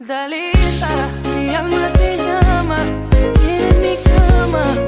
Dalita, mi alma te llama, en mi cama.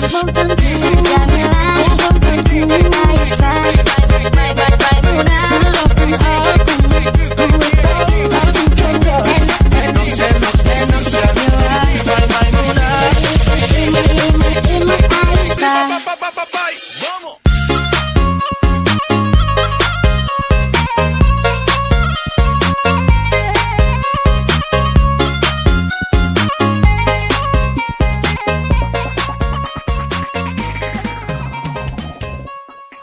梦